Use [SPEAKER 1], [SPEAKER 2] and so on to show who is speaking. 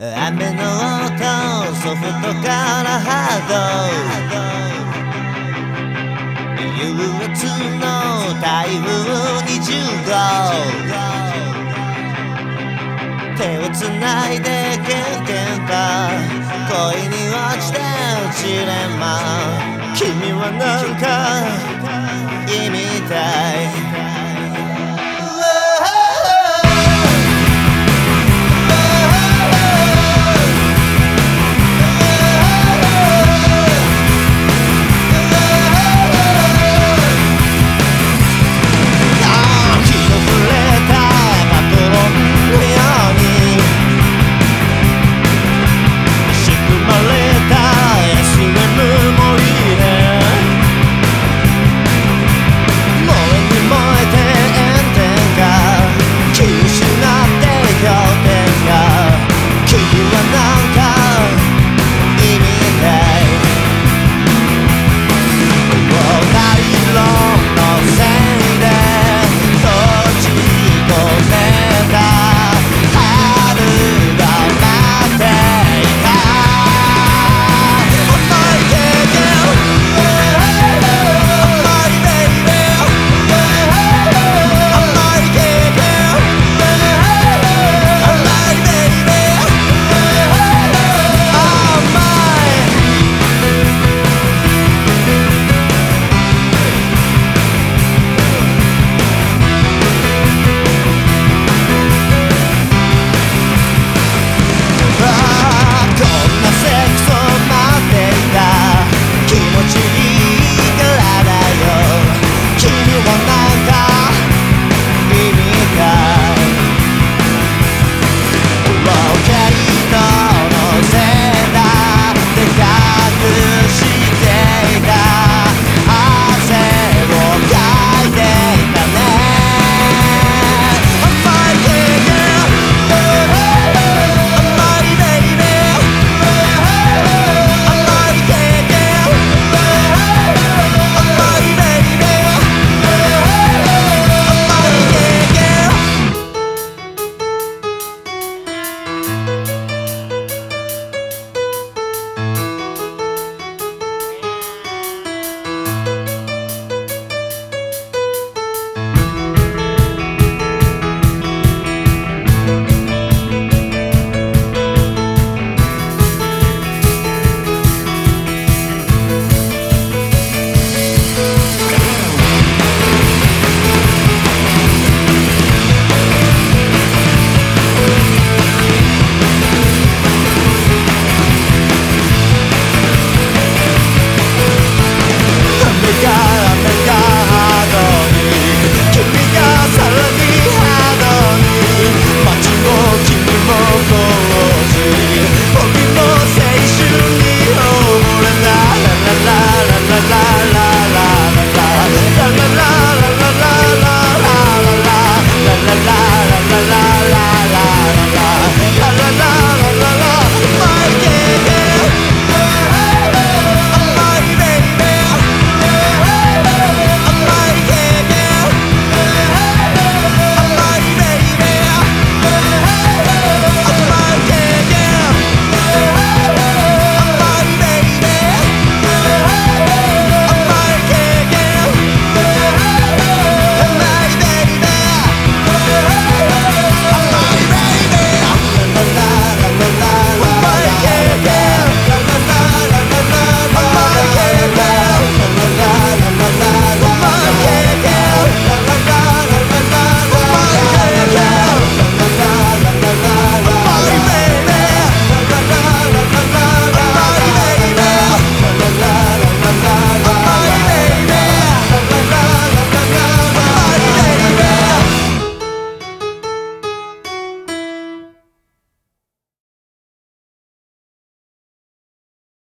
[SPEAKER 1] 雨の音ソフトからハード憂鬱の台風20号。手をつないでけんけんと恋に落ちてジレンマ君はなんか意味たい。take you